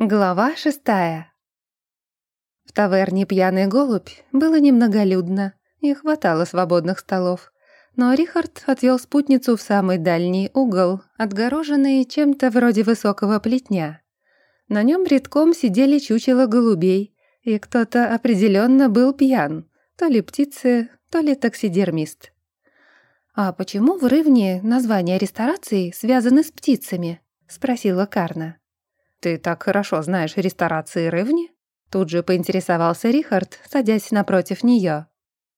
Глава шестая. В таверне «Пьяный голубь» было немноголюдно и хватало свободных столов. Но Рихард отвел спутницу в самый дальний угол, отгороженный чем-то вроде высокого плетня. На нем редком сидели чучело голубей, и кто-то определенно был пьян, то ли птицы, то ли таксидермист. «А почему в Рывне названия ресторации связаны с птицами?» — спросила Карна. «Ты так хорошо знаешь ресторации Рывни?» Тут же поинтересовался Рихард, садясь напротив нее.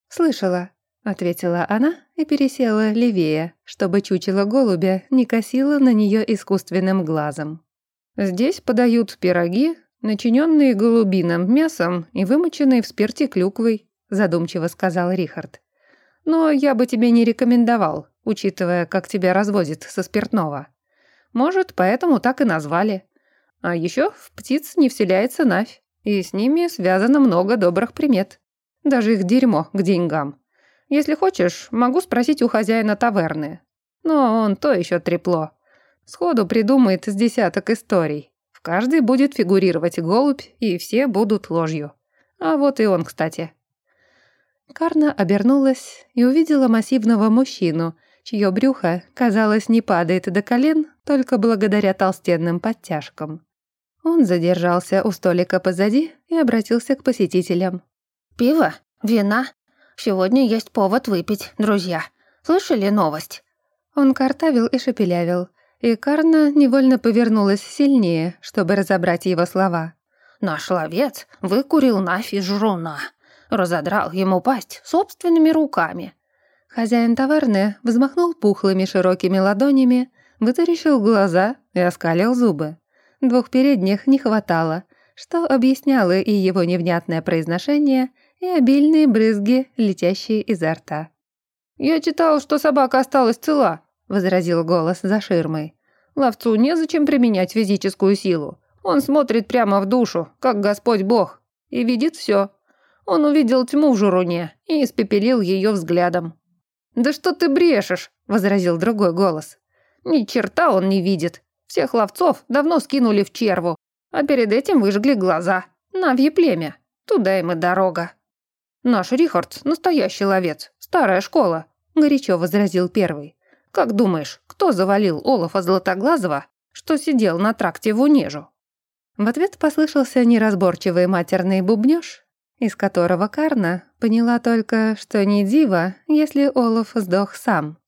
«Слышала», — ответила она и пересела левее, чтобы чучело голубя не косило на нее искусственным глазом. «Здесь подают пироги, начиненные голубиным мясом и вымоченные в спирте клюквой», задумчиво сказал Рихард. «Но я бы тебе не рекомендовал, учитывая, как тебя разводит со спиртного. Может, поэтому так и назвали. А еще в птиц не вселяется Навь, и с ними связано много добрых примет. Даже их дерьмо к деньгам. Если хочешь, могу спросить у хозяина таверны. Но он то еще трепло. Сходу придумает с десяток историй. В каждой будет фигурировать голубь, и все будут ложью. А вот и он, кстати. Карна обернулась и увидела массивного мужчину, чье брюхо, казалось, не падает до колен только благодаря толстенным подтяжкам. Он задержался у столика позади и обратился к посетителям. «Пиво? Вина? Сегодня есть повод выпить, друзья. Слышали новость?» Он картавил и шепелявил, и Карна невольно повернулась сильнее, чтобы разобрать его слова. «Наш ловец выкурил нафиг жруна, разодрал ему пасть собственными руками». Хозяин таверны взмахнул пухлыми широкими ладонями, вытаращил глаза и оскалил зубы. Двух передних не хватало, что объясняло и его невнятное произношение, и обильные брызги, летящие изо рта. «Я читал, что собака осталась цела», — возразил голос за ширмой. «Ловцу незачем применять физическую силу. Он смотрит прямо в душу, как Господь Бог, и видит все. Он увидел тьму в журуне и испепелил ее взглядом». «Да что ты брешешь?» — возразил другой голос. «Ни черта он не видит. Всех ловцов давно скинули в черву, а перед этим выжгли глаза. Навье племя. Туда им и дорога. Наш Рихард — настоящий ловец, старая школа, горячо возразил первый. Как думаешь, кто завалил Олафа Златоглазого, что сидел на тракте в Унежу? В ответ послышался неразборчивый матерный бубнёж, из которого Карна поняла только, что не диво, если Олаф сдох сам.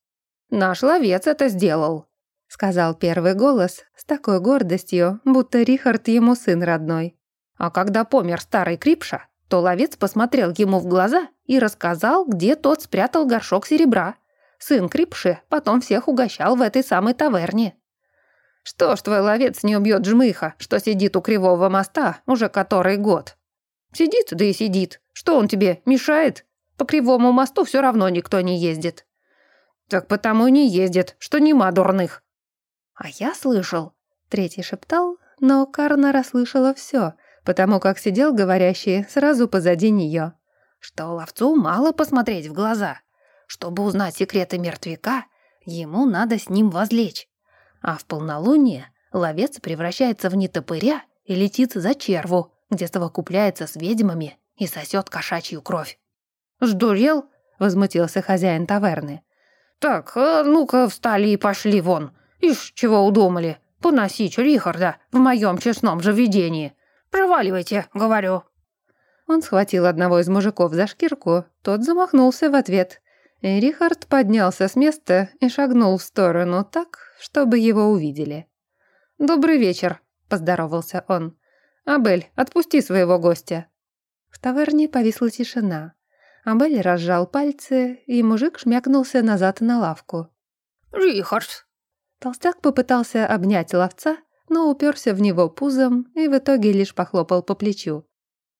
«Наш ловец это сделал», сказал первый голос с такой гордостью, будто Рихард ему сын родной. А когда помер старый Крипша, то ловец посмотрел ему в глаза и рассказал, где тот спрятал горшок серебра. Сын Крипши потом всех угощал в этой самой таверне. Что ж твой ловец не убьет жмыха, что сидит у кривого моста уже который год? Сидит, да и сидит. Что он тебе, мешает? По кривому мосту все равно никто не ездит. Так потому и не ездит, что нема дурных. «А я слышал», — третий шептал, но Карна расслышала все, потому как сидел говорящий сразу позади нее. «Что ловцу мало посмотреть в глаза. Чтобы узнать секреты мертвяка, ему надо с ним возлечь. А в полнолуние ловец превращается в нетопыря и летит за черву, где совокупляется с ведьмами и сосет кошачью кровь». «Сдурел?» — возмутился хозяин таверны. «Так, а ну-ка встали и пошли вон. Ишь, чего удумали? Поносить Рихарда в моем честном заведении. Проваливайте, говорю». Он схватил одного из мужиков за шкирку, тот замахнулся в ответ. И Рихард поднялся с места и шагнул в сторону так, чтобы его увидели. «Добрый вечер», — поздоровался он. «Абель, отпусти своего гостя». В таверне повисла тишина. Абель разжал пальцы, и мужик шмякнулся назад на лавку. «Рихард, Толстяк попытался обнять ловца, но уперся в него пузом и в итоге лишь похлопал по плечу.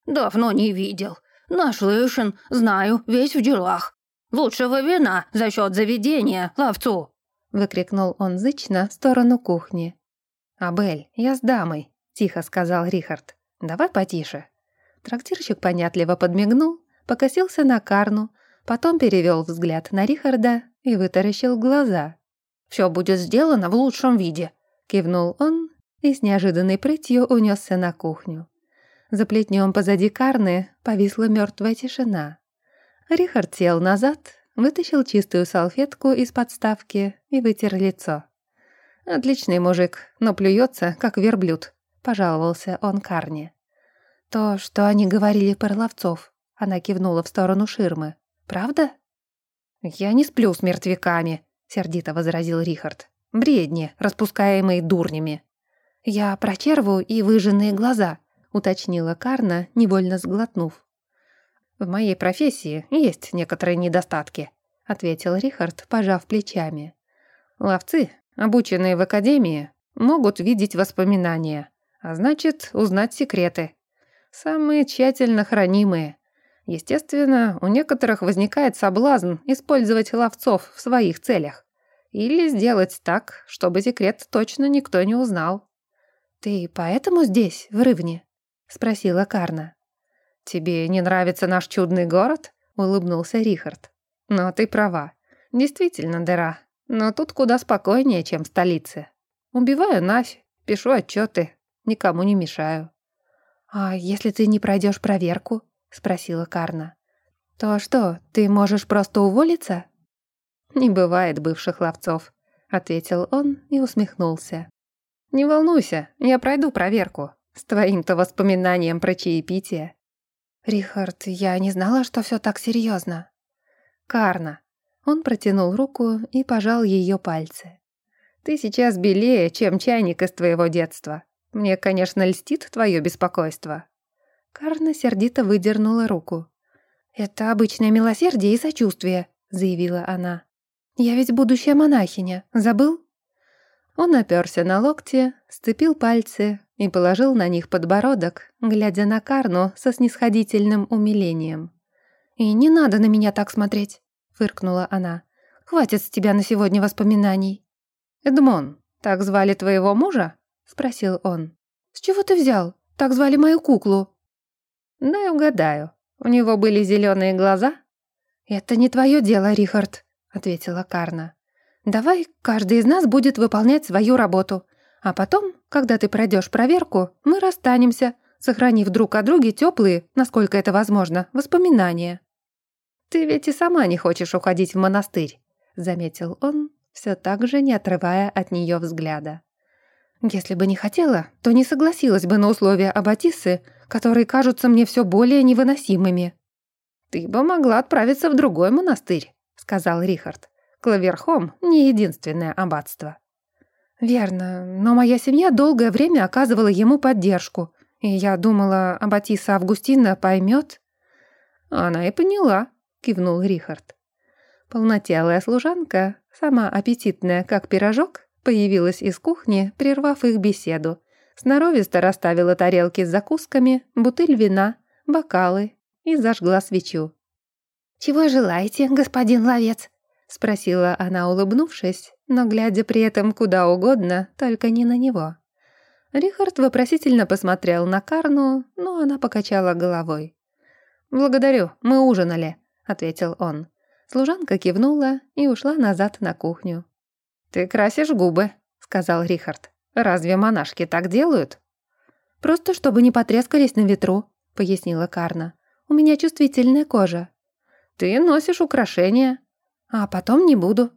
«Давно не видел. Наш Лышин, знаю, весь в делах. Лучшего вина за счет заведения, ловцу!» выкрикнул он зычно в сторону кухни. «Абель, я с дамой», — тихо сказал Рихард. «Давай потише». Трактирщик понятливо подмигнул, покосился на Карну, потом перевел взгляд на Рихарда и вытаращил глаза. Все будет сделано в лучшем виде», — кивнул он и с неожиданной прытью унесся на кухню. За плетнем позади Карны повисла мертвая тишина. Рихард сел назад, вытащил чистую салфетку из подставки и вытер лицо. «Отличный мужик, но плюется, как верблюд», — пожаловался он Карне. «То, что они говорили про ловцов», — она кивнула в сторону ширмы. «Правда?» «Я не сплю с мертвяками», — сердито возразил Рихард. «Бредни, распускаемые дурнями». «Я про черву и выжженные глаза», — уточнила Карна, невольно сглотнув. «В моей профессии есть некоторые недостатки», — ответил Рихард, пожав плечами. «Ловцы, обученные в академии, могут видеть воспоминания, а значит, узнать секреты. Самые тщательно хранимые. Естественно, у некоторых возникает соблазн использовать ловцов в своих целях. Или сделать так, чтобы секрет точно никто не узнал. «Ты поэтому здесь, в Рывне?» — спросила Карна. «Тебе не нравится наш чудный город?» — улыбнулся Рихард. «Но ты права. Действительно дыра. Но тут куда спокойнее, чем в столице. Убиваю нафь, пишу отчеты, никому не мешаю». «А если ты не пройдешь проверку?» — спросила Карна. «То что, ты можешь просто уволиться?» «Не бывает бывших ловцов», — ответил он и усмехнулся. «Не волнуйся, я пройду проверку. С твоим-то воспоминанием про чаепитие». «Рихард, я не знала, что все так серьезно. «Карна». Он протянул руку и пожал ее пальцы. «Ты сейчас белее, чем чайник из твоего детства. Мне, конечно, льстит твое беспокойство». Карна сердито выдернула руку. «Это обычное милосердие и сочувствие», — заявила она. «Я ведь будущая монахиня. Забыл?» Он оперся на локти, сцепил пальцы и положил на них подбородок, глядя на Карну со снисходительным умилением. «И не надо на меня так смотреть», — фыркнула она. «Хватит с тебя на сегодня воспоминаний». «Эдмон, так звали твоего мужа?» — спросил он. «С чего ты взял? Так звали мою куклу». «Дай угадаю. У него были зеленые глаза?» «Это не твое дело, Рихард», — ответила Карна. «Давай каждый из нас будет выполнять свою работу, а потом, когда ты пройдешь проверку, мы расстанемся, сохранив друг о друге теплые, насколько это возможно, воспоминания». «Ты ведь и сама не хочешь уходить в монастырь», — заметил он, все так же не отрывая от нее взгляда. «Если бы не хотела, то не согласилась бы на условия Аббатисы, которые кажутся мне все более невыносимыми». «Ты бы могла отправиться в другой монастырь», — сказал Рихард. Клаверхом не единственное аббатство. Верно, но моя семья долгое время оказывала ему поддержку, и я думала, Аббатиса Августина поймет. Она и поняла, кивнул Рихард. Полнотелая служанка, сама аппетитная, как пирожок, появилась из кухни, прервав их беседу. Сноровисто расставила тарелки с закусками, бутыль вина, бокалы и зажгла свечу. «Чего желаете, господин ловец?» — спросила она, улыбнувшись, но глядя при этом куда угодно, только не на него. Рихард вопросительно посмотрел на Карну, но она покачала головой. «Благодарю, мы ужинали», — ответил он. Служанка кивнула и ушла назад на кухню. «Ты красишь губы», — сказал Рихард. «Разве монашки так делают?» «Просто чтобы не потрескались на ветру», — пояснила Карна. «У меня чувствительная кожа». «Ты носишь украшения», а потом не буду.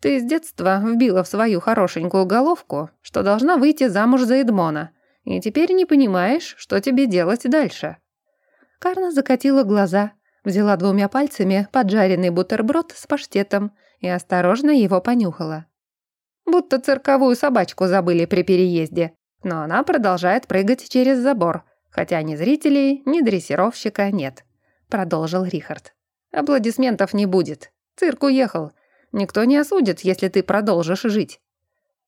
Ты с детства вбила в свою хорошенькую головку, что должна выйти замуж за Эдмона, и теперь не понимаешь, что тебе делать дальше». Карна закатила глаза, взяла двумя пальцами поджаренный бутерброд с паштетом и осторожно его понюхала. Будто цирковую собачку забыли при переезде, но она продолжает прыгать через забор, хотя ни зрителей, ни дрессировщика нет, продолжил Рихард. Аплодисментов не будет. Цирк уехал. Никто не осудит, если ты продолжишь жить».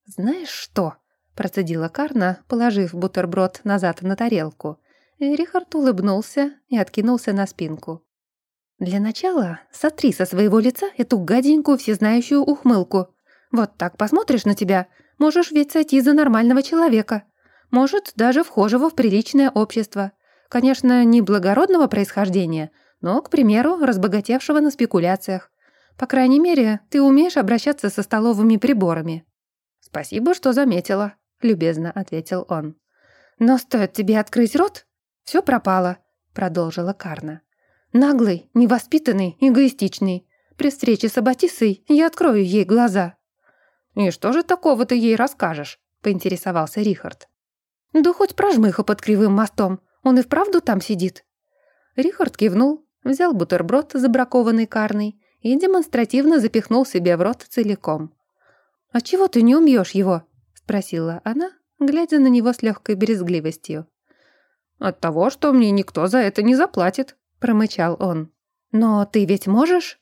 «Знаешь что?» — процедила Карна, положив бутерброд назад на тарелку. И Рихард улыбнулся и откинулся на спинку. «Для начала сотри со своего лица эту гаденькую всезнающую ухмылку. Вот так посмотришь на тебя, можешь ведь сойти за нормального человека. Может, даже вхожего в приличное общество. Конечно, не благородного происхождения, но, к примеру, разбогатевшего на спекуляциях. По крайней мере, ты умеешь обращаться со столовыми приборами». «Спасибо, что заметила», — любезно ответил он. «Но стоит тебе открыть рот, все пропало», — продолжила Карна. «Наглый, невоспитанный, эгоистичный. При встрече с Абатисой я открою ей глаза». «И что же такого ты ей расскажешь?» — поинтересовался Рихард. «Да хоть про жмыха под кривым мостом. Он и вправду там сидит?» Рихард кивнул, взял бутерброд, забракованный карной, и демонстративно запихнул себе в рот целиком. «А чего ты не умьешь его?» — спросила она, глядя на него с легкой брезгливостью. «От того, что мне никто за это не заплатит», — промычал он. «Но ты ведь можешь?»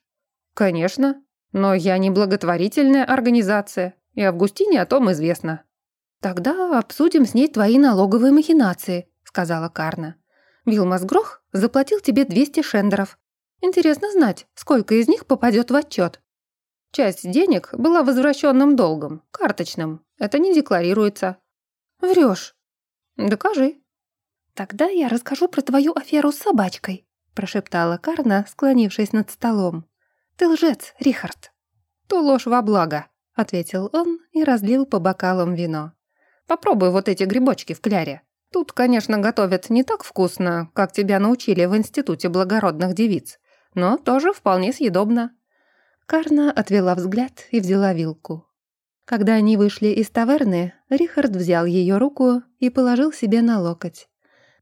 «Конечно. Но я не благотворительная организация, и Августине о том известно». «Тогда обсудим с ней твои налоговые махинации», — сказала Карна. «Вилмас Грох заплатил тебе 200 шендеров. Интересно знать, сколько из них попадет в отчет. Часть денег была возвращенным долгом, карточным. Это не декларируется. Врешь. Докажи. Тогда я расскажу про твою аферу с собачкой, прошептала Карна, склонившись над столом. Ты лжец, Рихард. То ложь во благо, ответил он и разлил по бокалам вино. Попробуй вот эти грибочки в кляре. Тут, конечно, готовят не так вкусно, как тебя научили в Институте благородных девиц, но тоже вполне съедобно. Карна отвела взгляд и взяла вилку. Когда они вышли из таверны, Рихард взял ее руку и положил себе на локоть.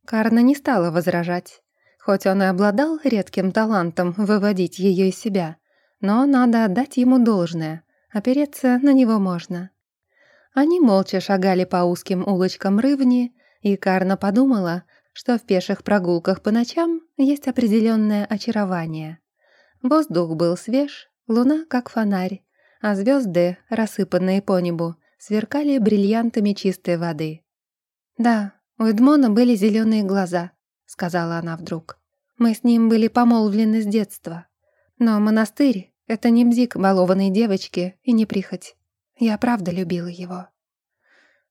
Карна не стала возражать. Хоть он и обладал редким талантом выводить ее из себя, но надо отдать ему должное, опереться на него можно. Они молча шагали по узким улочкам Рывни, и Карна подумала, что в пеших прогулках по ночам есть определенное очарование. Воздух был свеж, луна как фонарь, а звезды, рассыпанные по небу, сверкали бриллиантами чистой воды. «Да, у Эдмона были зеленые глаза», — сказала она вдруг. «Мы с ним были помолвлены с детства. Но монастырь — это не бзик балованной девочки и не прихоть. Я правда любила его».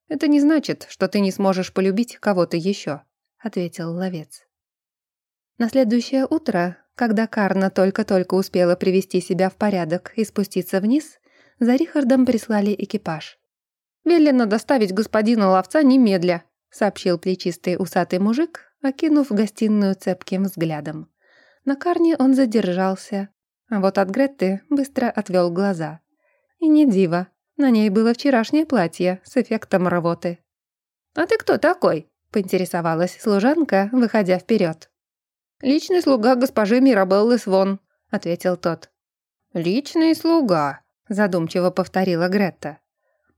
«Это не значит, что ты не сможешь полюбить кого-то еще», — ответил ловец. На следующее утро, когда Карна только-только успела привести себя в порядок и спуститься вниз, за Рихардом прислали экипаж. «Велено доставить господина ловца немедля», — сообщил плечистый усатый мужик, окинув гостиную цепким взглядом. На Карне он задержался, а вот от Гретты быстро отвел глаза. И не диво, на ней было вчерашнее платье с эффектом рвоты. «А ты кто такой?» — поинтересовалась служанка, выходя вперед. «Личный слуга госпожи Мирабеллы Свон», — ответил тот. «Личный слуга», — задумчиво повторила Гретта.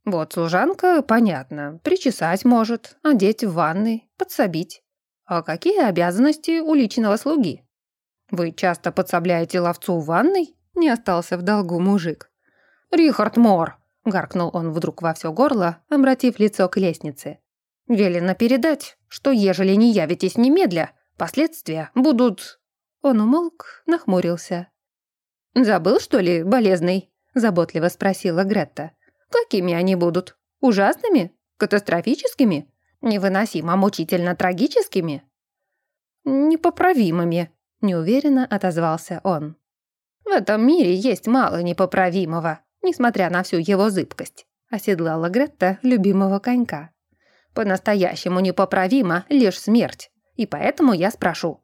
«Вот служанка, понятно, причесать может, одеть в ванной, подсобить. А какие обязанности у личного слуги?» «Вы часто подсобляете ловцу в ванной?» — не остался в долгу мужик. «Рихард Мор!» — гаркнул он вдруг во все горло, обратив лицо к лестнице. «Велено передать, что ежели не явитесь немедля, последствия будут...» Он умолк, нахмурился. «Забыл, что ли, болезный?» — заботливо спросила Гретта. «Какими они будут? Ужасными? Катастрофическими? Невыносимо мучительно трагическими?» «Непоправимыми», — неуверенно отозвался он. «В этом мире есть мало непоправимого», несмотря на всю его зыбкость», — оседлала Гретта любимого конька. «По-настоящему непоправима лишь смерть, и поэтому я спрошу.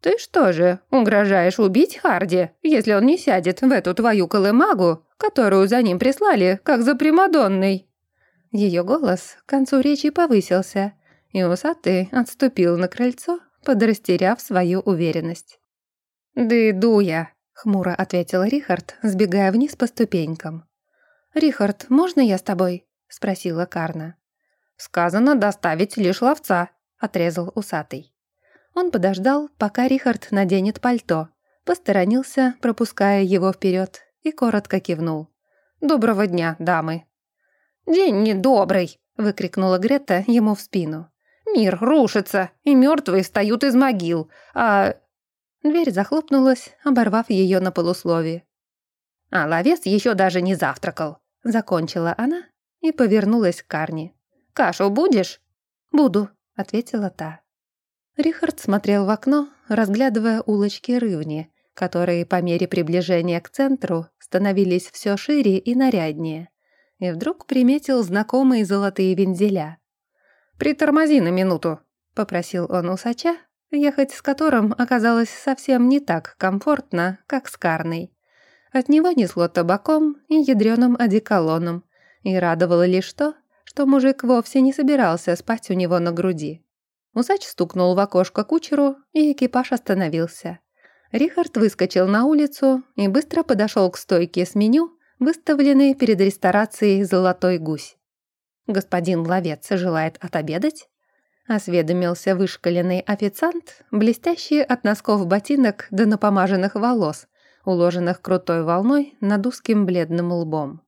Ты что же, угрожаешь убить Харди, если он не сядет в эту твою колымагу, которую за ним прислали, как за Примадонной?» Ее голос к концу речи повысился, и усатый отступил на крыльцо, подрастеряв свою уверенность. «Да иду я», Хмуро ответил Рихард, сбегая вниз по ступенькам. «Рихард, можно я с тобой?» — спросила Карна. «Сказано доставить лишь ловца», — отрезал усатый. Он подождал, пока Рихард наденет пальто, посторонился, пропуская его вперед, и коротко кивнул. «Доброго дня, дамы!» «День недобрый!» — выкрикнула Грета ему в спину. «Мир рушится, и мертвые встают из могил, а Дверь захлопнулась, оборвав ее на полусловие. «А ловец еще даже не завтракал», — закончила она и повернулась к Карне. «Кашу будешь?» «Буду», — ответила та. Рихард смотрел в окно, разглядывая улочки Рывни, которые по мере приближения к центру становились все шире и наряднее. и вдруг приметил знакомые золотые вензеля. «Притормози на минуту», — попросил он усача, ехать с которым оказалось совсем не так комфортно, как с Карной. От него несло табаком и ядреным одеколоном, и радовало лишь то, что мужик вовсе не собирался спать у него на груди. Усач стукнул в окошко кучеру, и экипаж остановился. Рихард выскочил на улицу и быстро подошел к стойке с меню, выставленной перед ресторацией «Золотой гусь». «Господин ловец желает отобедать?» Осведомился вышкаленный официант, блестящий от носков ботинок до напомаженных волос, уложенных крутой волной над узким бледным лбом.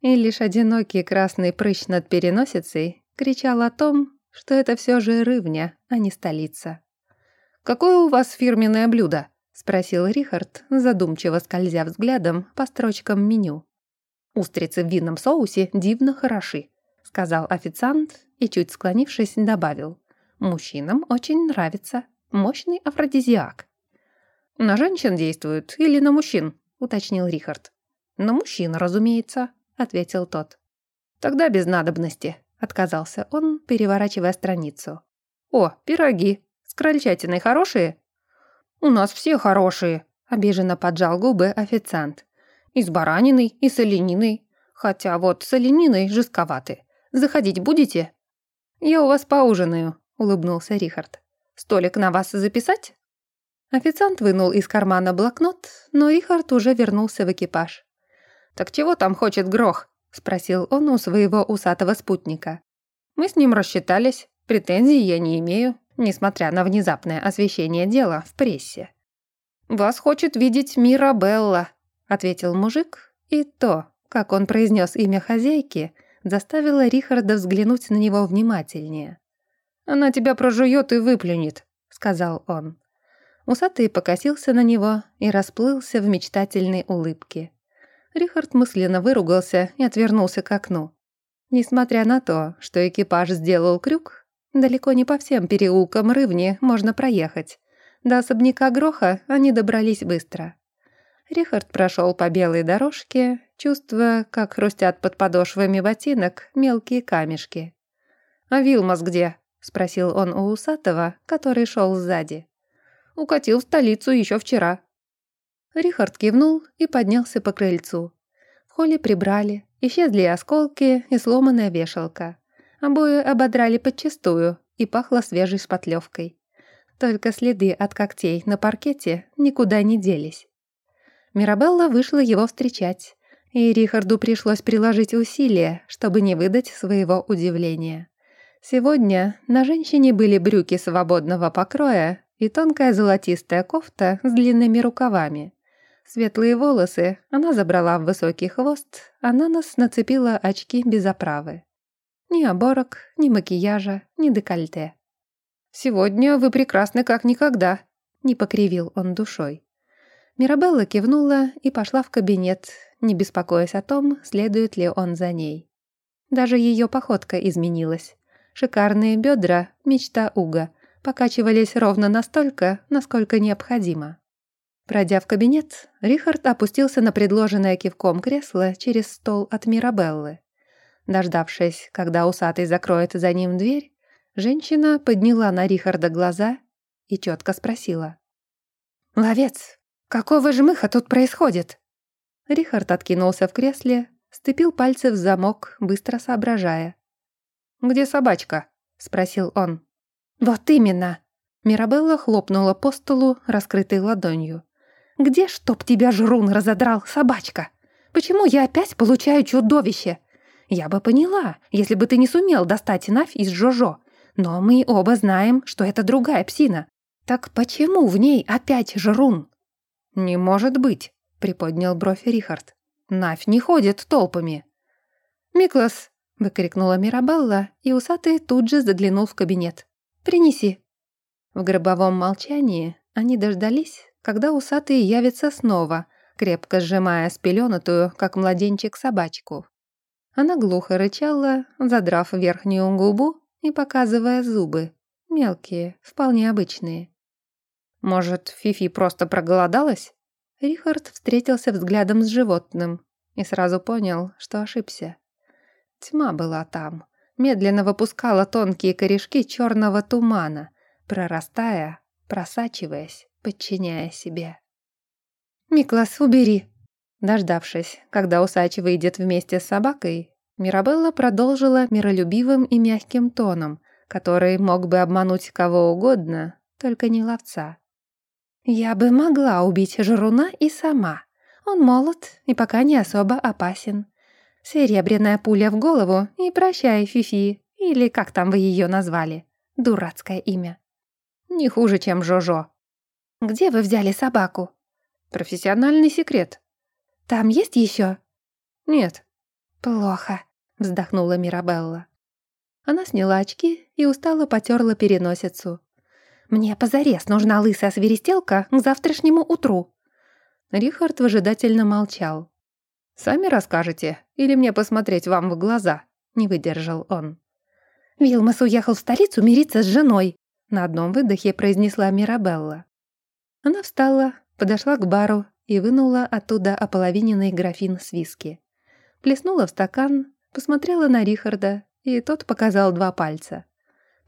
И лишь одинокий красный прыщ над переносицей кричал о том, что это все же рывня, а не столица. «Какое у вас фирменное блюдо?» — спросил Рихард, задумчиво скользя взглядом по строчкам меню. «Устрицы в винном соусе дивно хороши», — сказал официант и, чуть склонившись, добавил. «Мужчинам очень нравится. Мощный афродизиак». «На женщин действует или на мужчин?» — уточнил Рихард. «На мужчин, разумеется», — ответил тот. «Тогда без надобности», — отказался он, переворачивая страницу. «О, пироги. С крольчатиной хорошие?» «У нас все хорошие», — обиженно поджал губы официант. «И с бараниной, и с олениной. Хотя вот с олениной жестковаты. Заходить будете?» «Я у вас поужинаю», — улыбнулся Рихард. «Столик на вас записать?» Официант вынул из кармана блокнот, но Рихард уже вернулся в экипаж. «Так чего там хочет Грох?» — спросил он у своего усатого спутника. «Мы с ним рассчитались, претензий я не имею, несмотря на внезапное освещение дела в прессе». «Вас хочет видеть Мирабелла», — ответил мужик, и то, как он произнес имя хозяйки — заставила Рихарда взглянуть на него внимательнее. «Она тебя прожует и выплюнет», — сказал он. Усатый покосился на него и расплылся в мечтательной улыбке. Рихард мысленно выругался и отвернулся к окну. Несмотря на то, что экипаж сделал крюк, далеко не по всем переулкам Рывни можно проехать. До особняка Гроха они добрались быстро. Рихард прошел по белой дорожке, чувствуя, как хрустят под подошвами ботинок мелкие камешки. «А Вилмас где?» — спросил он у усатого, который шел сзади. «Укатил в столицу еще вчера». Рихард кивнул и поднялся по крыльцу. В холле прибрали, исчезли осколки и сломанная вешалка. Обои ободрали подчистую и пахло свежей шпатлевкой. Только следы от когтей на паркете никуда не делись. Мирабелла вышла его встречать, и Рихарду пришлось приложить усилия, чтобы не выдать своего удивления. Сегодня на женщине были брюки свободного покроя и тонкая золотистая кофта с длинными рукавами. Светлые волосы она забрала в высокий хвост, а на нос нацепила очки без оправы. Ни оборок, ни макияжа, ни декольте. «Сегодня вы прекрасны как никогда», — не покривил он душой. Мирабелла кивнула и пошла в кабинет, не беспокоясь о том, следует ли он за ней. Даже ее походка изменилась. Шикарные бедра, мечта Уга, покачивались ровно настолько, насколько необходимо. Пройдя в кабинет, Рихард опустился на предложенное кивком кресло через стол от Мирабеллы. Дождавшись, когда усатый закроет за ним дверь, женщина подняла на Рихарда глаза и четко спросила. «Ловец, «Какого жмыха тут происходит?» Рихард откинулся в кресле, ступил пальцы в замок, быстро соображая. «Где собачка?» — спросил он. «Вот именно!» Мирабелла хлопнула по столу, раскрытой ладонью. «Где, чтоб тебя жрун разодрал, собачка? Почему я опять получаю чудовище? Я бы поняла, если бы ты не сумел достать Навь из Жожо, но мы оба знаем, что это другая псина. Так почему в ней опять жрун?» «Не может быть», — приподнял бровь Рихард. «Навь не ходит толпами». «Миклас!» — выкрикнула Мирабелла, и усатый тут же заглянул в кабинет. «Принеси». В гробовом молчании они дождались, когда усатый явится снова, крепко сжимая спеленутую, как младенчик, собачку. Она глухо рычала, задрав верхнюю губу и показывая зубы. Мелкие, вполне обычные. Может, Фифи просто проголодалась? Рихард встретился взглядом с животным и сразу понял, что ошибся. Тьма была там, медленно выпускала тонкие корешки черного тумана, прорастая, просачиваясь, подчиняя себе. «Миклас, убери!» Дождавшись, когда усач выйдет вместе с собакой, Мирабелла продолжила миролюбивым и мягким тоном, который мог бы обмануть кого угодно, только не ловца. «Я бы могла убить Жируна и сама. Он молод и пока не особо опасен. Серебряная пуля в голову и прощай, Фифи, или как там вы ее назвали. Дурацкое имя. Не хуже, чем Жожо. Где вы взяли собаку? Профессиональный секрет. Там есть еще? Нет. Плохо, вздохнула Мирабелла. Она сняла очки и устало потерла переносицу. «Мне позарез нужна лысая свиристелка к завтрашнему утру». Рихард выжидательно молчал. «Сами расскажете? Или мне посмотреть вам в глаза?» — не выдержал он. «Вилмас уехал в столицу мириться с женой», — на одном выдохе произнесла Мирабелла. Она встала, подошла к бару и вынула оттуда ополовиненный графин с виски. Плеснула в стакан, посмотрела на Рихарда, и тот показал два пальца.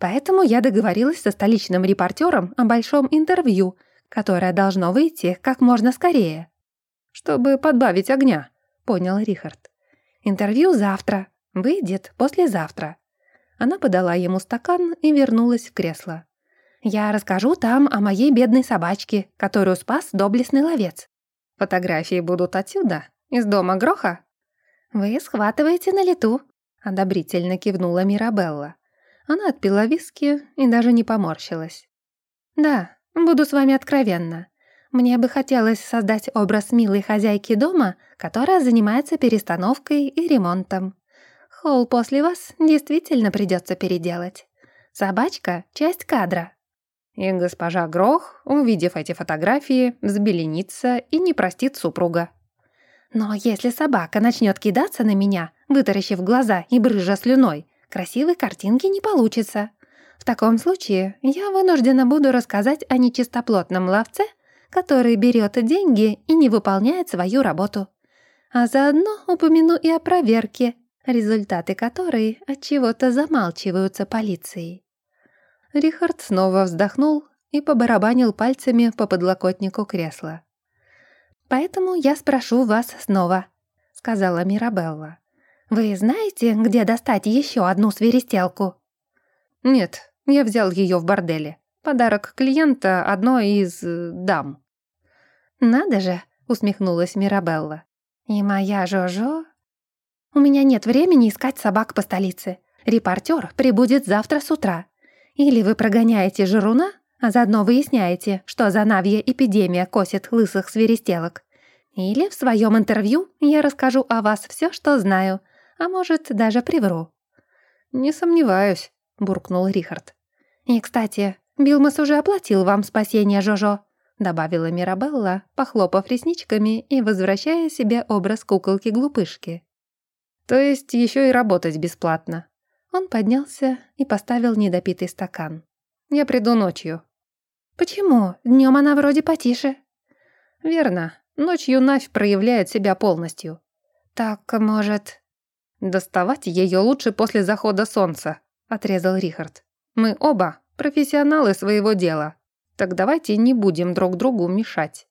«Поэтому я договорилась со столичным репортером о большом интервью, которое должно выйти как можно скорее». «Чтобы подбавить огня», — понял Рихард. «Интервью завтра. Выйдет послезавтра». Она подала ему стакан и вернулась в кресло. «Я расскажу там о моей бедной собачке, которую спас доблестный ловец. Фотографии будут отсюда, из дома Гроха?» «Вы схватываете на лету», — одобрительно кивнула Мирабелла. Она отпила виски и даже не поморщилась. «Да, буду с вами откровенна. Мне бы хотелось создать образ милой хозяйки дома, которая занимается перестановкой и ремонтом. Холл после вас действительно придется переделать. Собачка — часть кадра». И госпожа Грох, увидев эти фотографии, взбеленится и не простит супруга. «Но если собака начнет кидаться на меня, вытаращив глаза и брыжа слюной, красивой картинки не получится. В таком случае я вынуждена буду рассказать о нечистоплотном ловце — который берет деньги и не выполняет свою работу. А заодно упомяну и о проверке, результаты которой от чего-то замалчиваются полицией. Рихард снова вздохнул и побарабанил пальцами по подлокотнику кресла. «Поэтому я спрошу вас снова», — сказала Мирабелла. «Вы знаете, где достать еще одну свиристелку?» «Нет, я взял ее в борделе. Подарок клиента одной из э, дам». «Надо же!» — усмехнулась Мирабелла. «И моя Жожо...» «У меня нет времени искать собак по столице. Репортер прибудет завтра с утра. Или вы прогоняете жируна, а заодно выясняете, что за навья эпидемия косит лысых свиристелок. Или в своем интервью я расскажу о вас все, что знаю, а может, даже привру». «Не сомневаюсь», — буркнул Рихард. «И, кстати, Билмас уже оплатил вам спасение Жожо добавила Мирабелла, похлопав ресничками и возвращая себе образ куколки-глупышки. «То есть еще и работать бесплатно». Он поднялся и поставил недопитый стакан. «Я приду ночью». «Почему? Днем она вроде потише». «Верно. Ночью Навь проявляет себя полностью». «Так, может...» «Доставать ее лучше после захода солнца», — отрезал Рихард. «Мы оба профессионалы своего дела, так давайте не будем друг другу мешать».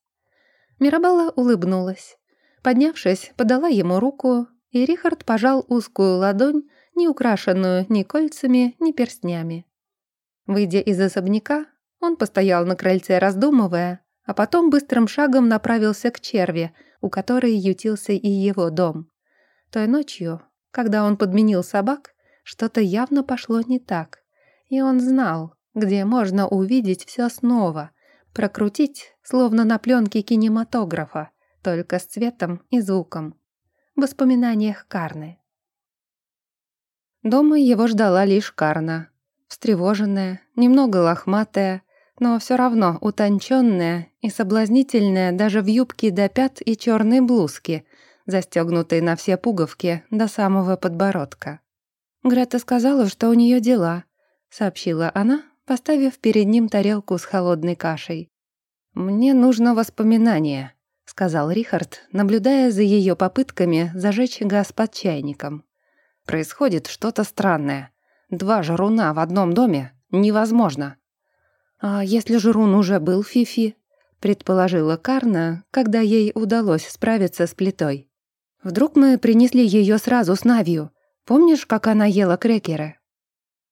Мирабелла улыбнулась. Поднявшись, подала ему руку, и Рихард пожал узкую ладонь, не украшенную ни кольцами, ни перстнями. Выйдя из особняка, он постоял на крыльце, раздумывая, а потом быстрым шагом направился к черве, у которой ютился и его дом. Той ночью, когда он подменил собак, что-то явно пошло не так, и он знал, где можно увидеть все снова, прокрутить, словно на пленке кинематографа, только с цветом и звуком. В воспоминаниях Карны. Дома его ждала лишь Карна. Встревоженная, немного лохматая, но все равно утонченная и соблазнительная даже в юбке до пят и черной блузке, застегнутой на все пуговки до самого подбородка. Грета сказала, что у нее дела, сообщила она, поставив перед ним тарелку с холодной кашей. «Мне нужно воспоминание», — сказал Рихард, наблюдая за ее попытками зажечь газ под чайником. Происходит что-то странное. Два жруна в одном доме невозможно. А если жрун уже был Фифи? Предположила Карна, когда ей удалось справиться с плитой. Вдруг мы принесли ее сразу с Навью. Помнишь, как она ела крекеры?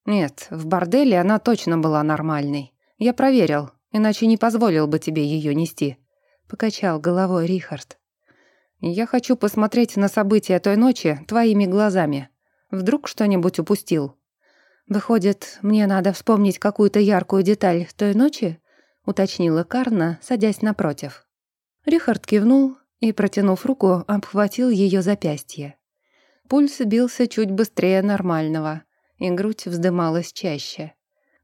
Нет, в борделе она точно была нормальной. Я проверил, иначе не позволил бы тебе ее нести. Покачал головой Рихард. Я хочу посмотреть на события той ночи твоими глазами. Вдруг что-нибудь упустил. Выходит, мне надо вспомнить какую-то яркую деталь той ночи? Уточнила Карна, садясь напротив. Рихард кивнул и, протянув руку, обхватил ее запястье. Пульс бился чуть быстрее нормального, и грудь вздымалась чаще.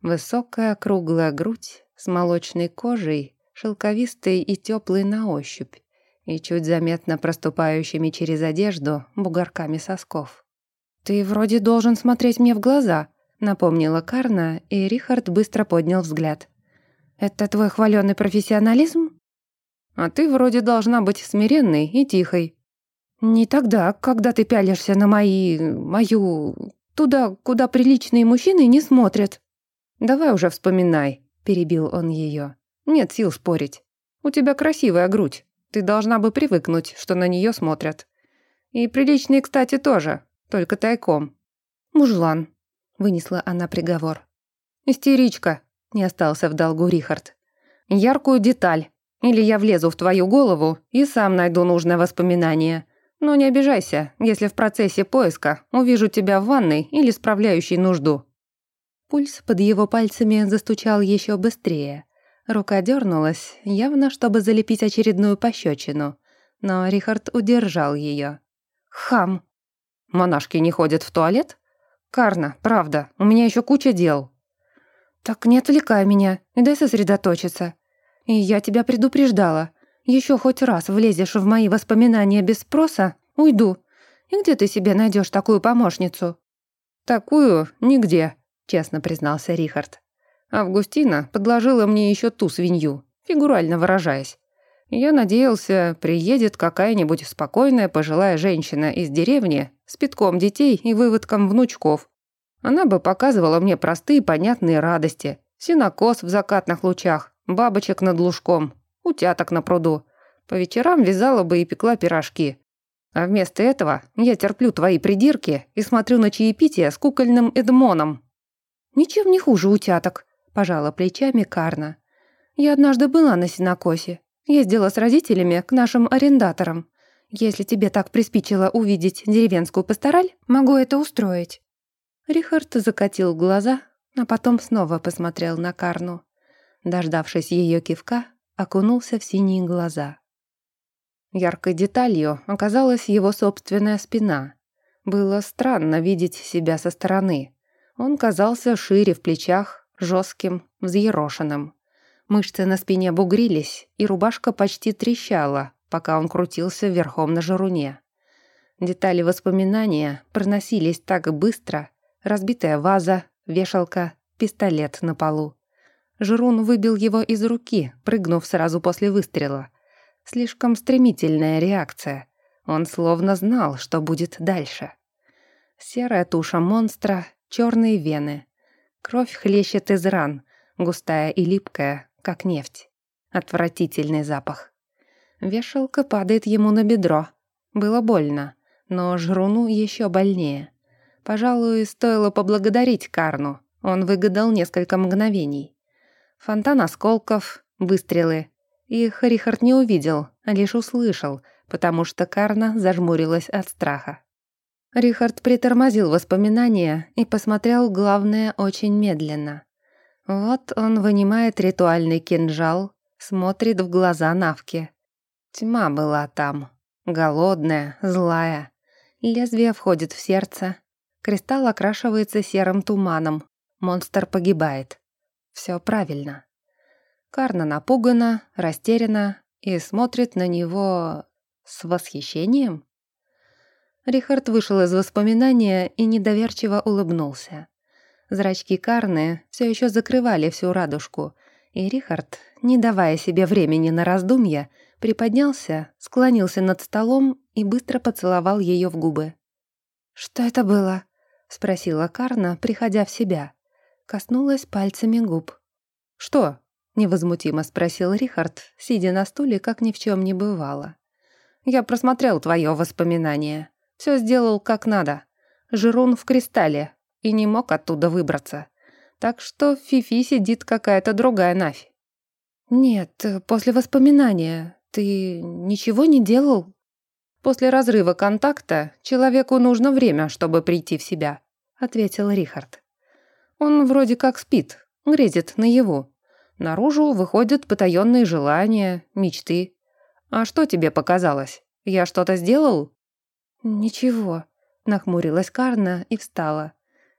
Высокая круглая грудь с молочной кожей, шелковистой и теплой на ощупь, и чуть заметно проступающими через одежду бугорками сосков. «Ты вроде должен смотреть мне в глаза», — напомнила Карна, и Рихард быстро поднял взгляд. «Это твой хваленый профессионализм?» «А ты вроде должна быть смиренной и тихой». «Не тогда, когда ты пялишься на мои... мою... туда, куда приличные мужчины не смотрят». «Давай уже вспоминай», — перебил он ее. «Нет сил спорить. У тебя красивая грудь. Ты должна бы привыкнуть, что на нее смотрят. И приличные, кстати, тоже, только тайком». «Мужлан», — вынесла она приговор. «Истеричка», — не остался в долгу Рихард. «Яркую деталь. Или я влезу в твою голову и сам найду нужное воспоминание. Но не обижайся, если в процессе поиска увижу тебя в ванной или справляющей нужду». Пульс под его пальцами застучал еще быстрее. Рука дернулась, явно чтобы залепить очередную пощечину, но Рихард удержал ее. «Хам!» «Монашки не ходят в туалет?» «Карна, правда, у меня еще куча дел». «Так не отвлекай меня и дай сосредоточиться. И я тебя предупреждала. Еще хоть раз влезешь в мои воспоминания без спроса, уйду. И где ты себе найдешь такую помощницу?» «Такую нигде», — честно признался Рихард. «Августина подложила мне еще ту свинью, фигурально выражаясь. Я надеялся, приедет какая-нибудь спокойная пожилая женщина из деревни с пятком детей и выводком внучков. Она бы показывала мне простые понятные радости. Синокос в закатных лучах, бабочек над лужком, утяток на пруду. По вечерам вязала бы и пекла пирожки. А вместо этого я терплю твои придирки и смотрю на чаепитие с кукольным Эдмоном. «Ничем не хуже утяток», – пожала плечами Карна. «Я однажды была на синокосе. Ездила с родителями к нашим арендаторам. Если тебе так приспичило увидеть деревенскую пастораль, могу это устроить». Рихард закатил глаза, а потом снова посмотрел на Карну. Дождавшись ее кивка, окунулся в синие глаза. Яркой деталью оказалась его собственная спина. Было странно видеть себя со стороны. Он казался шире в плечах, жестким, взъерошенным. Мышцы на спине бугрились, и рубашка почти трещала, пока он крутился верхом на жаруне. Детали воспоминания проносились так быстро. Разбитая ваза, вешалка, пистолет на полу. Жрун выбил его из руки, прыгнув сразу после выстрела. Слишком стремительная реакция. Он словно знал, что будет дальше. Серая туша монстра, черные вены. Кровь хлещет из ран, густая и липкая, как нефть. Отвратительный запах. Вешалка падает ему на бедро. Было больно, но жруну еще больнее. Пожалуй, стоило поблагодарить Карну. Он выгадал несколько мгновений. Фонтан осколков, выстрелы. Их Рихард не увидел, а лишь услышал, потому что Карна зажмурилась от страха. Рихард притормозил воспоминания и посмотрел главное очень медленно. Вот он вынимает ритуальный кинжал, смотрит в глаза Навки. Тьма была там, голодная, злая. Лезвие входит в сердце. Кристалл окрашивается серым туманом. Монстр погибает. Все правильно. Карна напугана, растеряна и смотрит на него с восхищением. Рихард вышел из воспоминания и недоверчиво улыбнулся. Зрачки Карны все еще закрывали всю радужку, и Рихард, не давая себе времени на раздумья, приподнялся, склонился над столом и быстро поцеловал ее в губы. «Что это было?» — спросила Карна, приходя в себя. Коснулась пальцами губ. «Что?» — невозмутимо спросил Рихард, сидя на стуле, как ни в чем не бывало. «Я просмотрел твое воспоминание. Все сделал как надо. Жирун в кристалле и не мог оттуда выбраться. Так что в Фифи сидит какая-то другая Нафь». «Нет, после воспоминания. Ты ничего не делал?» «После разрыва контакта человеку нужно время, чтобы прийти в себя», — ответил Рихард. «Он вроде как спит, грезит наяву. Наружу выходят потаенные желания, мечты. А что тебе показалось? Я что-то сделал?» «Ничего», — нахмурилась Карна и встала.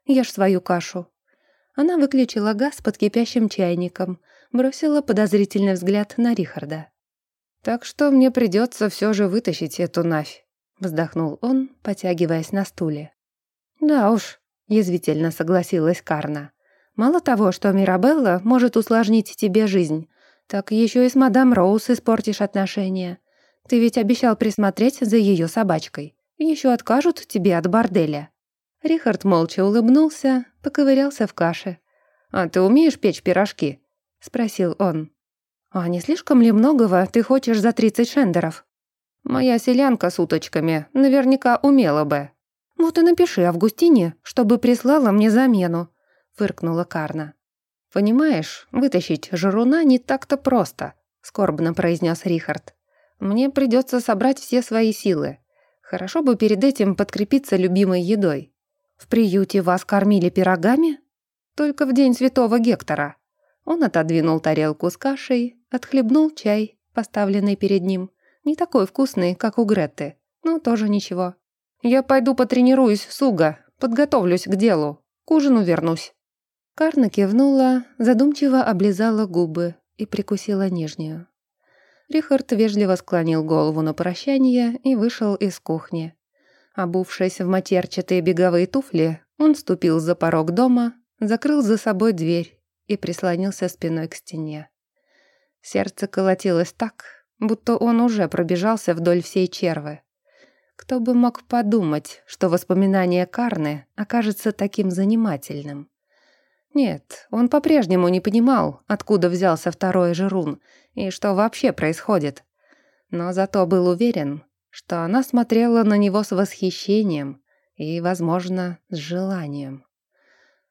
«Ешь свою кашу». Она выключила газ под кипящим чайником, бросила подозрительный взгляд на Рихарда. «Так что мне придется все же вытащить эту нафь», — вздохнул он, потягиваясь на стуле. «Да уж», — язвительно согласилась Карна. «Мало того, что Мирабелла может усложнить тебе жизнь, так еще и с мадам Роуз испортишь отношения. Ты ведь обещал присмотреть за ее собачкой. Еще откажут тебе от борделя». Рихард молча улыбнулся, поковырялся в каше. «А ты умеешь печь пирожки?» — спросил он. «А не слишком ли многого ты хочешь за тридцать шендеров?» «Моя селянка с уточками наверняка умела бы». «Вот и напиши Августине, чтобы прислала мне замену», — фыркнула Карна. «Понимаешь, вытащить жируна не так-то просто», — скорбно произнес Рихард. «Мне придется собрать все свои силы. Хорошо бы перед этим подкрепиться любимой едой». «В приюте вас кормили пирогами?» «Только в день святого Гектора». Он отодвинул тарелку с кашей, отхлебнул чай, поставленный перед ним. Не такой вкусный, как у Гретты, но тоже ничего. «Я пойду потренируюсь с Уго, подготовлюсь к делу. К ужину вернусь». Карна кивнула, задумчиво облизала губы и прикусила нижнюю. Рихард вежливо склонил голову на прощание и вышел из кухни. Обувшись в матерчатые беговые туфли, он ступил за порог дома, закрыл за собой дверь и прислонился спиной к стене. Сердце колотилось так, будто он уже пробежался вдоль всей червы. Кто бы мог подумать, что воспоминание Карны окажется таким занимательным. Нет, он по-прежнему не понимал, откуда взялся второй Жирун и что вообще происходит. Но зато был уверен, что она смотрела на него с восхищением и, возможно, с желанием.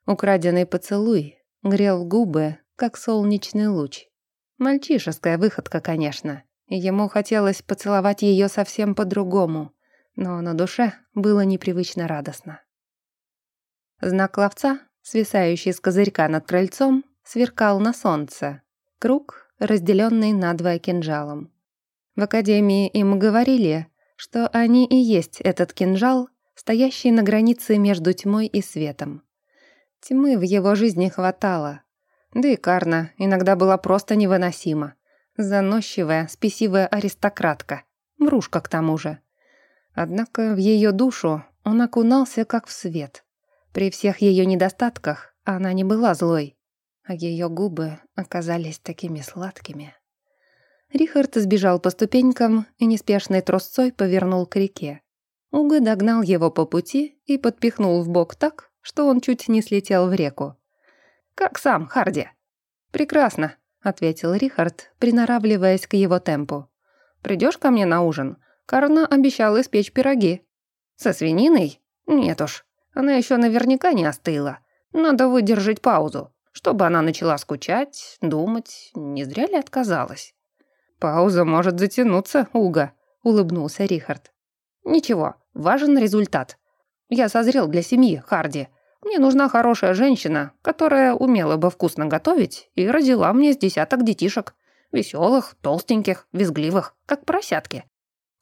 Украденный поцелуй грел губы, как солнечный луч. Мальчишеская выходка, конечно. Ему хотелось поцеловать ее совсем по-другому, но на душе было непривычно радостно. Знак ловца, свисающий с козырька над крыльцом, сверкал на солнце. Круг, разделенный надвое кинжалом. В академии им говорили, что они и есть этот кинжал, стоящий на границе между тьмой и светом. Тьмы в его жизни хватало. Да и Карна иногда была просто невыносима. Заносчивая, спесивая аристократка. Врушка к тому же. Однако в ее душу он окунался как в свет. При всех ее недостатках она не была злой, а ее губы оказались такими сладкими. Рихард сбежал по ступенькам и неспешной тросцой повернул к реке. Уга догнал его по пути и подпихнул в бок так, что он чуть не слетел в реку. «Как сам, Харди?» «Прекрасно», — ответил Рихард, приноравливаясь к его темпу. «Придешь ко мне на ужин? Карна обещала испечь пироги». «Со свининой? Нет уж. Она еще наверняка не остыла. Надо выдержать паузу, чтобы она начала скучать, думать, не зря ли отказалась». «Пауза может затянуться, Уга», — улыбнулся Рихард. «Ничего, важен результат. Я созрел для семьи, Харди. Мне нужна хорошая женщина, которая умела бы вкусно готовить и родила мне с десяток детишек. Веселых, толстеньких, визгливых, как поросятки.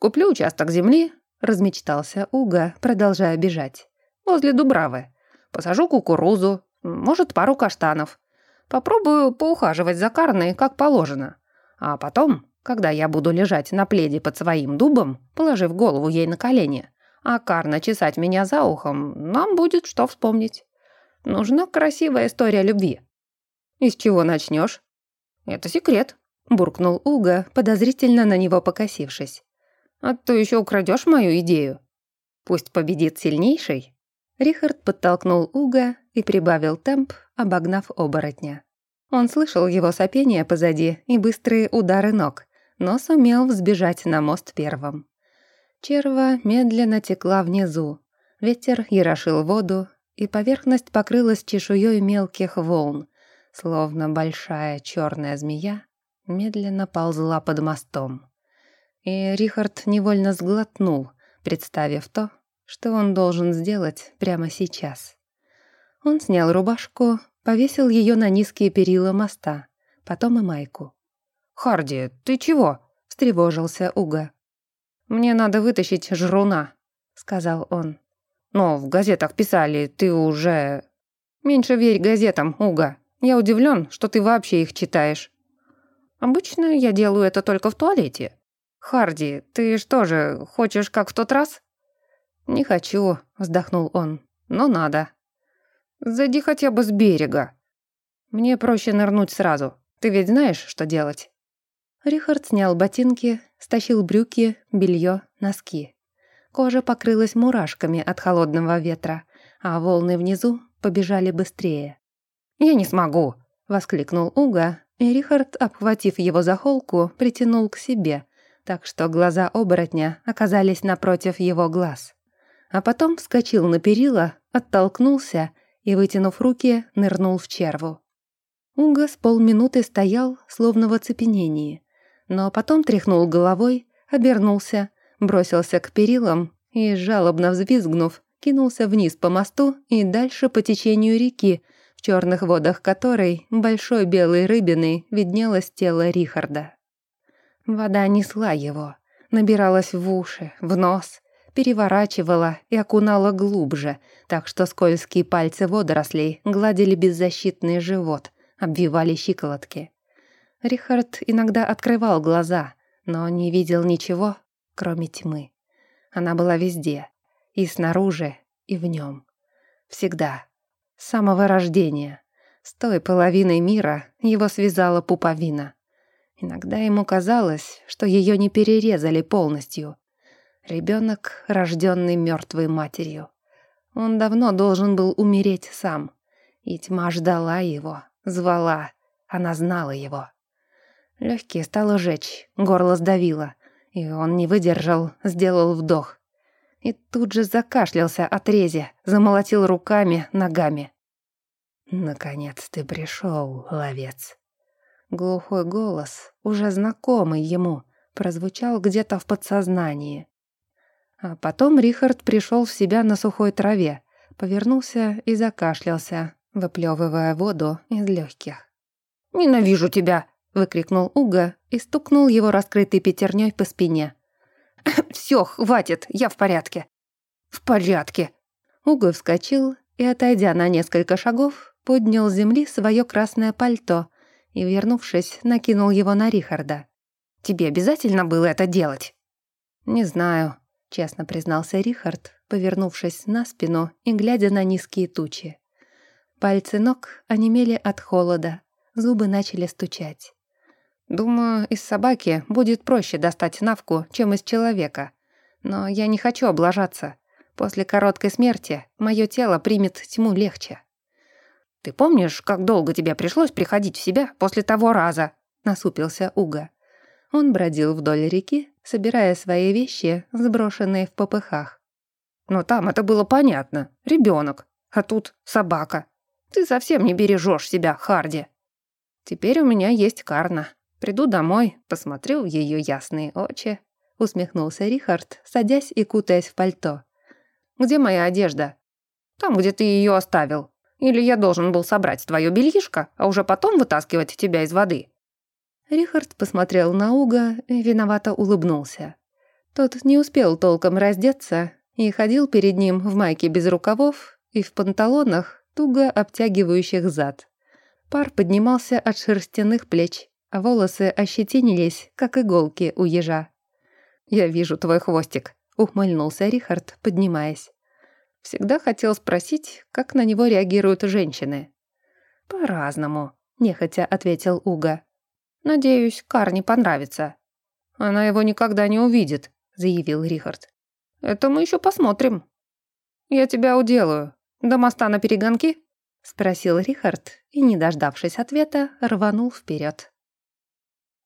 Куплю участок земли, размечтался Уга, продолжая бежать. Возле Дубравы. Посажу кукурузу, может, пару каштанов. Попробую поухаживать за Карной, как положено. А потом, когда я буду лежать на пледе под своим дубом, положив голову ей на колени, а Карна чесать меня за ухом, нам будет что вспомнить. Нужна красивая история любви. Из чего начнешь? Это секрет, буркнул Уга, подозрительно на него покосившись. А то еще украдешь мою идею. Пусть победит сильнейший. Рихард подтолкнул Уга и прибавил темп, обогнав оборотня. Он слышал его сопение позади и быстрые удары ног, но сумел взбежать на мост первым. Черва медленно текла внизу. Ветер ярошил воду, и поверхность покрылась чешуей мелких волн, словно большая черная змея медленно ползла под мостом. И Рихард невольно сглотнул, представив то, что он должен сделать прямо сейчас. Он снял рубашку, повесил ее на низкие перила моста, потом и майку. «Харди, ты чего?» — встревожился Уга. «Мне надо вытащить жруна», — сказал он. «Но в газетах писали, ты уже...» «Меньше верь газетам, Уга. Я удивлен, что ты вообще их читаешь». «Обычно я делаю это только в туалете». «Харди, ты что же, хочешь как в тот раз?» «Не хочу», — вздохнул он. «Но надо». «Зайди хотя бы с берега». «Мне проще нырнуть сразу. Ты ведь знаешь, что делать?» Рихард снял ботинки, стащил брюки, белье, носки. Кожа покрылась мурашками от холодного ветра, а волны внизу побежали быстрее. «Я не смогу!» — воскликнул Уга, и Рихард, обхватив его за холку, притянул к себе, так что глаза оборотня оказались напротив его глаз. А потом вскочил на перила, оттолкнулся и, вытянув руки, нырнул в черву. Уга с полминуты стоял, словно в оцепенении, но потом тряхнул головой, обернулся, бросился к перилам и, жалобно взвизгнув, кинулся вниз по мосту и дальше по течению реки, в черных водах которой большой белой рыбиной виднелось тело Рихарда. Вода несла его, набиралась в уши, в нос, переворачивала и окунала глубже, так что скользкие пальцы водорослей гладили беззащитный живот, обвивали щиколотки. Рихард иногда открывал глаза, но не видел ничего, кроме тьмы. Она была везде, и снаружи, и в нем. Всегда. С самого рождения. С той половиной мира его связала пуповина. Иногда ему казалось, что ее не перерезали полностью. Ребенок, рожденный мертвой матерью. Он давно должен был умереть сам. И тьма ждала его, звала, она знала его. Легкие стало жечь, горло сдавило, и он не выдержал, сделал вдох. И тут же закашлялся от рези, замолотил руками, ногами. «Наконец ты пришел, ловец». Глухой голос, уже знакомый ему, прозвучал где-то в подсознании. А потом Рихард пришел в себя на сухой траве, повернулся и закашлялся, выплевывая воду из легких. «Ненавижу тебя!» — выкрикнул Уга и стукнул его раскрытой пятерней по спине. «Все, хватит, я в порядке». «В порядке». Уга вскочил и, отойдя на несколько шагов, поднял с земли свое красное пальто и, вернувшись, накинул его на Рихарда. «Тебе обязательно было это делать?» «Не знаю», — честно признался Рихард, повернувшись на спину и глядя на низкие тучи. Пальцы ног онемели от холода, зубы начали стучать. Думаю, из собаки будет проще достать навку, чем из человека. Но я не хочу облажаться. После короткой смерти мое тело примет тьму легче. Ты помнишь, как долго тебе пришлось приходить в себя после того раза? Насупился Уга. Он бродил вдоль реки, собирая свои вещи, сброшенные в попыхах. Но там это было понятно. Ребенок. А тут собака. Ты совсем не бережешь себя, Харди. Теперь у меня есть Карна. Приду домой, посмотрю в ее ясные очи. Усмехнулся Рихард, садясь и кутаясь в пальто. «Где моя одежда?» «Там, где ты ее оставил. Или я должен был собрать твое бельишко, а уже потом вытаскивать тебя из воды?» Рихард посмотрел на Уга и виновато улыбнулся. Тот не успел толком раздеться и ходил перед ним в майке без рукавов и в панталонах, туго обтягивающих зад. Пар поднимался от шерстяных плеч, а волосы ощетинились, как иголки у ежа. «Я вижу твой хвостик», — ухмыльнулся Рихард, поднимаясь. Всегда хотел спросить, как на него реагируют женщины. «По-разному», — нехотя ответил Уга. «Надеюсь, Карне понравится». «Она его никогда не увидит», — заявил Рихард. Это мы еще посмотрим. Я тебя уделаю. До моста на перегонки?» — спросил Рихард и, не дождавшись ответа, рванул вперед.